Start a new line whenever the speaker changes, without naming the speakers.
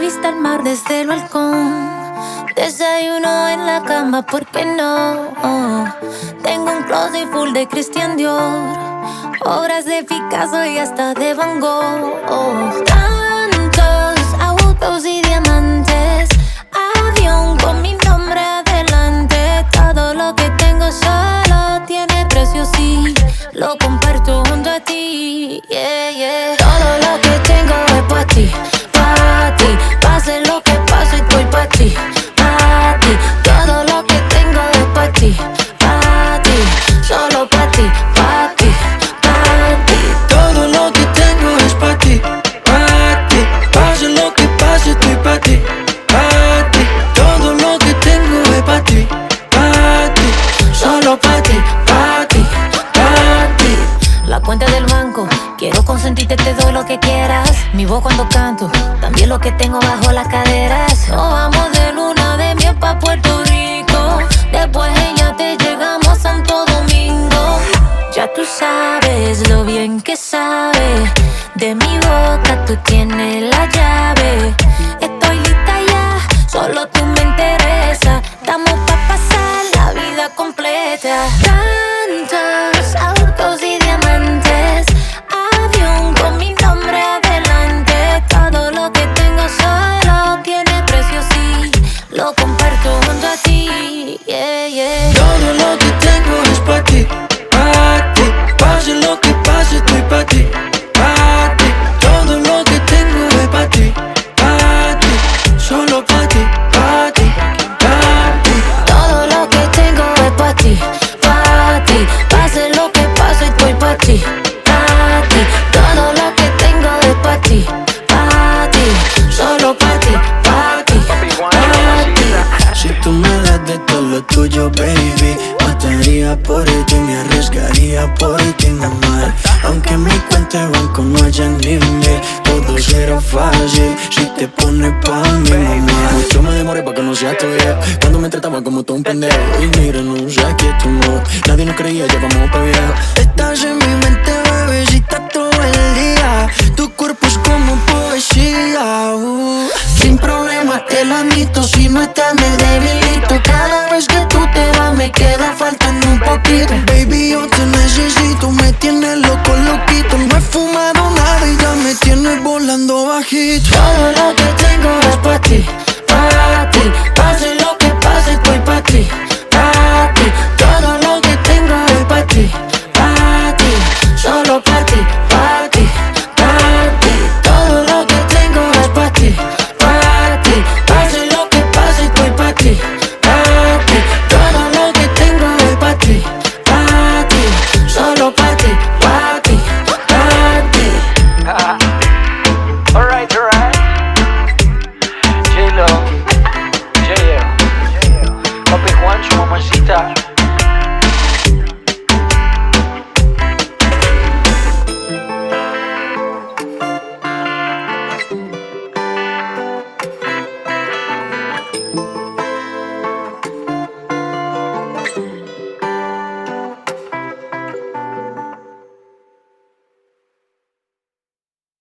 vista al mar desde el balcón. Desayuno en la cama, ¿por qué no? Tengo un closet full de Christian Dior. Obras de Picasso y hasta de Van Gogh. Tantos autos y diamantes. Avión con mi nombre adelante. Todo lo que tengo solo tiene precio, sí. Lo comparto junto a ti. Yeah, yeah. Todo lo que tengo ti, para ti. Solo para ti, para ti, para ti.
Todo lo que tengo es para ti, para ti. Pase lo que pase, estoy para ti, para ti. Todo lo que tengo es para ti, para ti. Solo para ti, para ti, para ti.
La cuenta del banco, quiero consentirte, te doy lo que quieras. Mi voz cuando canto, también lo que tengo bajo las caderas. Nos vamos de luna de miel pa' Puerto Rico. Sabes lo bien que sabe. De mi boca tú tienes la llave. Estoy lista ya, solo tú me interesa. Estamos pa' pasar la vida completa.
Tuyo, baby. Mataría por ti, me arriesgaría por ti, mamá Aunque mi cuenta de banco no haya mil Todo será fácil si te pones pa' mi mamá Mucho me demoré pa' que no seas tu vieja Cuando me trataban como todo un pendejo. Y mira, no sé aquí tu no. Nadie nos creía, ya vamos pa' viejo te lo si no estás me debilito. Cada vez que tú te vas me queda faltando un poquito. Baby, yo te necesito, me tienes loco, loquito. No he fumado nada y ya me tienes volando bajito. Todo lo que